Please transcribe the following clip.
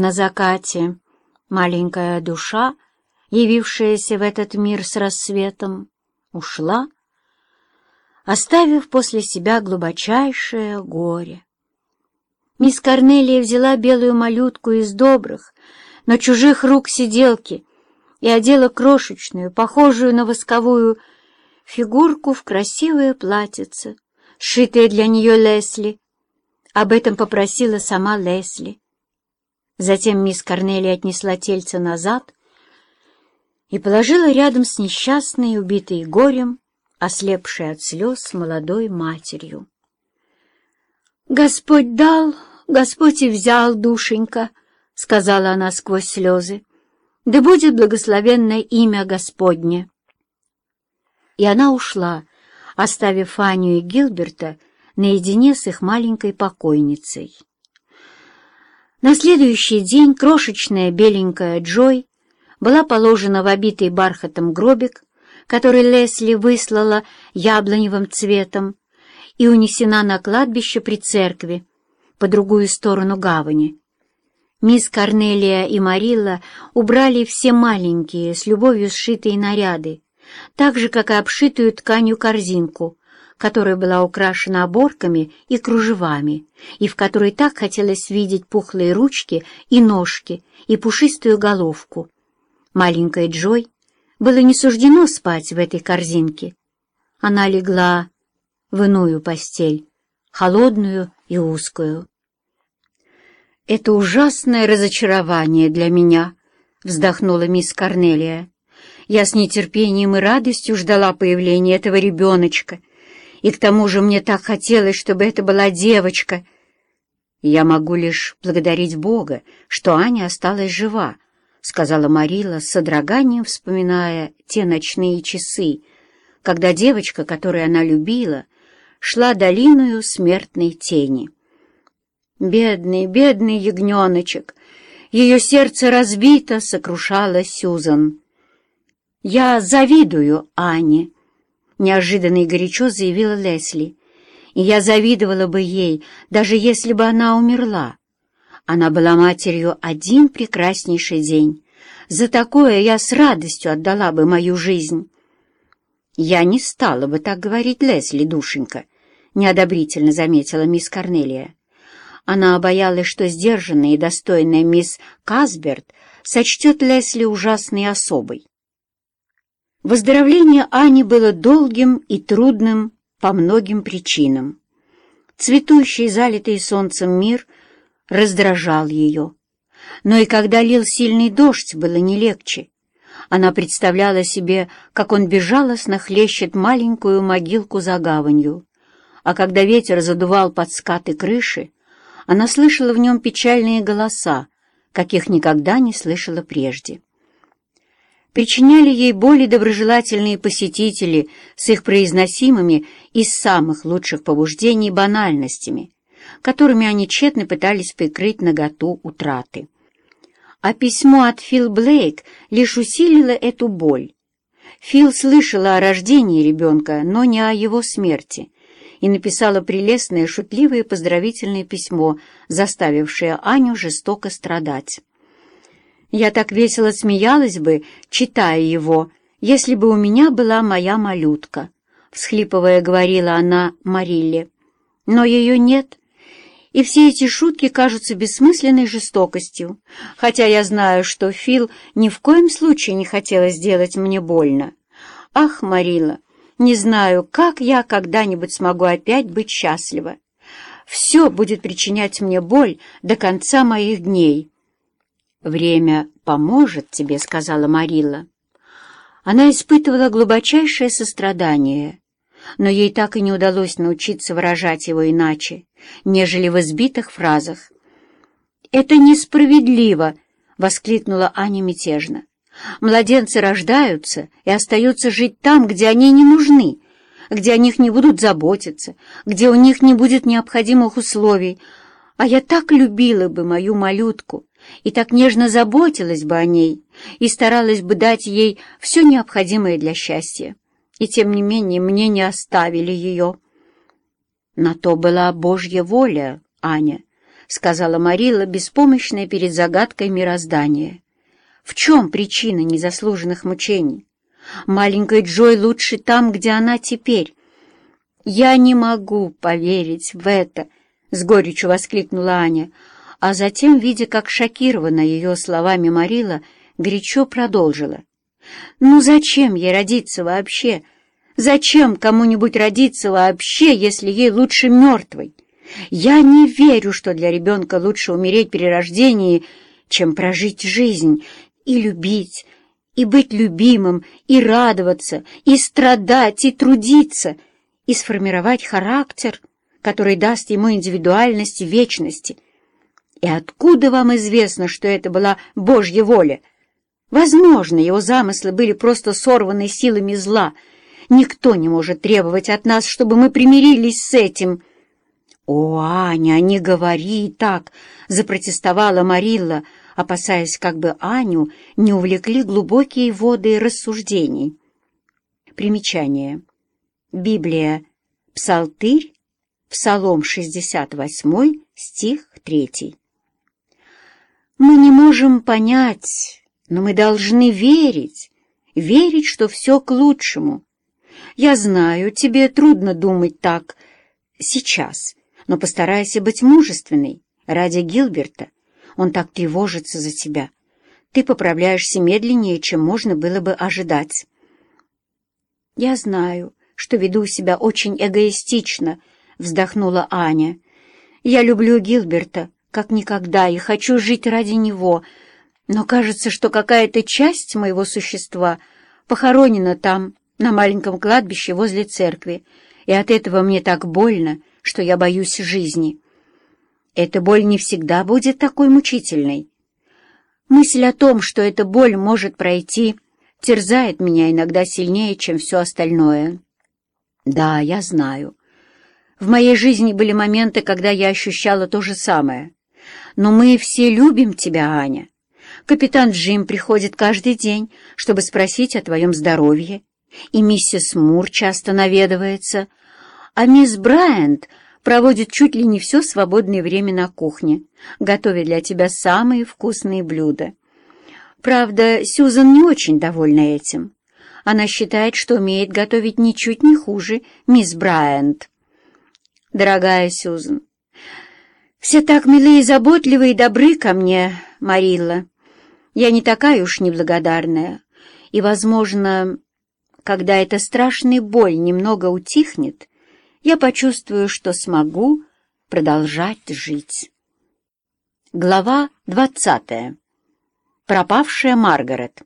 На закате маленькая душа, явившаяся в этот мир с рассветом, ушла, оставив после себя глубочайшее горе. Мисс Корнелия взяла белую малютку из добрых, но чужих рук сиделки и одела крошечную, похожую на восковую, фигурку в красивое платьице, сшитое для нее Лесли. Об этом попросила сама Лесли. Затем мисс Корнелия отнесла тельце назад и положила рядом с несчастной, убитой горем, ослепшей от слез молодой матерью. «Господь дал, Господь и взял, душенька», — сказала она сквозь слезы. «Да будет благословенное имя Господне». И она ушла, оставив Фаню и Гилберта наедине с их маленькой покойницей. На следующий день крошечная беленькая Джой была положена в обитый бархатом гробик, который Лесли выслала яблоневым цветом, и унесена на кладбище при церкви, по другую сторону гавани. Мисс Корнелия и Марилла убрали все маленькие, с любовью сшитые наряды, так же, как и обшитую тканью корзинку, которая была украшена оборками и кружевами, и в которой так хотелось видеть пухлые ручки и ножки и пушистую головку. Маленькой Джой было не суждено спать в этой корзинке. Она легла в иную постель, холодную и узкую. «Это ужасное разочарование для меня», — вздохнула мисс Корнелия. «Я с нетерпением и радостью ждала появления этого ребеночка, и к тому же мне так хотелось, чтобы это была девочка. Я могу лишь благодарить Бога, что Аня осталась жива, — сказала Марила с содроганием, вспоминая те ночные часы, когда девочка, которую она любила, шла долиною смертной тени. Бедный, бедный ягненочек! Ее сердце разбито, сокрушала Сюзан. «Я завидую Ане», — неожиданно и горячо заявила Лесли. «И я завидовала бы ей, даже если бы она умерла. Она была матерью один прекраснейший день. За такое я с радостью отдала бы мою жизнь». «Я не стала бы так говорить, Лесли, душенька», — неодобрительно заметила мисс Корнелия. Она боялась, что сдержанная и достойная мисс Касберт сочтет Лесли ужасной особой. Выздоровление Ани было долгим и трудным по многим причинам. Цветущий, залитый солнцем мир раздражал ее. Но и когда лил сильный дождь, было не легче. Она представляла себе, как он безжалостно хлещет маленькую могилку за гаванью. А когда ветер задувал под скаты крыши, она слышала в нем печальные голоса, каких никогда не слышала прежде причиняли ей боли доброжелательные посетители с их произносимыми из самых лучших побуждений банальностями, которыми они тщетно пытались прикрыть наготу утраты. А письмо от Фил Блейк лишь усилило эту боль. Фил слышала о рождении ребенка, но не о его смерти, и написала прелестное шутливое поздравительное письмо, заставившее Аню жестоко страдать. Я так весело смеялась бы, читая его, если бы у меня была моя малютка, — всхлипывая говорила она Марилле. Но ее нет, и все эти шутки кажутся бессмысленной жестокостью, хотя я знаю, что Фил ни в коем случае не хотела сделать мне больно. Ах, Марила, не знаю, как я когда-нибудь смогу опять быть счастлива. Все будет причинять мне боль до конца моих дней. «Время поможет тебе», — сказала Марилла. Она испытывала глубочайшее сострадание, но ей так и не удалось научиться выражать его иначе, нежели в избитых фразах. «Это несправедливо!» — воскликнула Аня мятежно. «Младенцы рождаются и остаются жить там, где они не нужны, где о них не будут заботиться, где у них не будет необходимых условий, а я так любила бы мою малютку, и так нежно заботилась бы о ней, и старалась бы дать ей все необходимое для счастья. И тем не менее мне не оставили ее. На то была Божья воля, Аня, —— сказала Марила, беспомощная перед загадкой мироздания. «В чем причина незаслуженных мучений? Маленькая Джой лучше там, где она теперь». «Я не могу поверить в это!» — с горечью воскликнула Аня, а затем, видя, как шокирована ее словами Марила, горячо продолжила. «Ну зачем ей родиться вообще? Зачем кому-нибудь родиться вообще, если ей лучше мертвой? Я не верю, что для ребенка лучше умереть при рождении, чем прожить жизнь и любить, и быть любимым, и радоваться, и страдать, и трудиться, и сформировать характер, который даст ему индивидуальность вечности. И откуда вам известно, что это была Божья воля? Возможно, его замыслы были просто сорваны силами зла. Никто не может требовать от нас, чтобы мы примирились с этим. «О, Аня, не говори так!» — запротестовала Марилла, опасаясь, как бы Аню не увлекли глубокие воды рассуждений. Примечание. Библия. Псалтырь. Псалом 68, стих 3. Мы не можем понять, но мы должны верить, верить, что все к лучшему. Я знаю, тебе трудно думать так сейчас, но постарайся быть мужественной ради Гилберта. Он так тревожится за тебя. Ты поправляешься медленнее, чем можно было бы ожидать. Я знаю, что веду себя очень эгоистично, вздохнула Аня. Я люблю Гилберта как никогда и хочу жить ради него, но кажется, что какая-то часть моего существа похоронена там, на маленьком кладбище возле церкви, и от этого мне так больно, что я боюсь жизни. Эта боль не всегда будет такой мучительной. Мысль о том, что эта боль может пройти, терзает меня иногда сильнее, чем все остальное. Да, я знаю. В моей жизни были моменты, когда я ощущала то же самое. Но мы все любим тебя, Аня. Капитан Джим приходит каждый день, чтобы спросить о твоем здоровье, и миссис Мур часто наведывается, а мисс Брайант проводит чуть ли не все свободное время на кухне, готовя для тебя самые вкусные блюда. Правда, Сьюзан не очень довольна этим. Она считает, что умеет готовить ничуть не хуже мисс Брайант. Дорогая Сьюзан, все так милые, заботливые и добры ко мне, Марилла. Я не такая уж неблагодарная, и, возможно, когда эта страшная боль немного утихнет, я почувствую, что смогу продолжать жить. Глава двадцатая. Пропавшая Маргарет.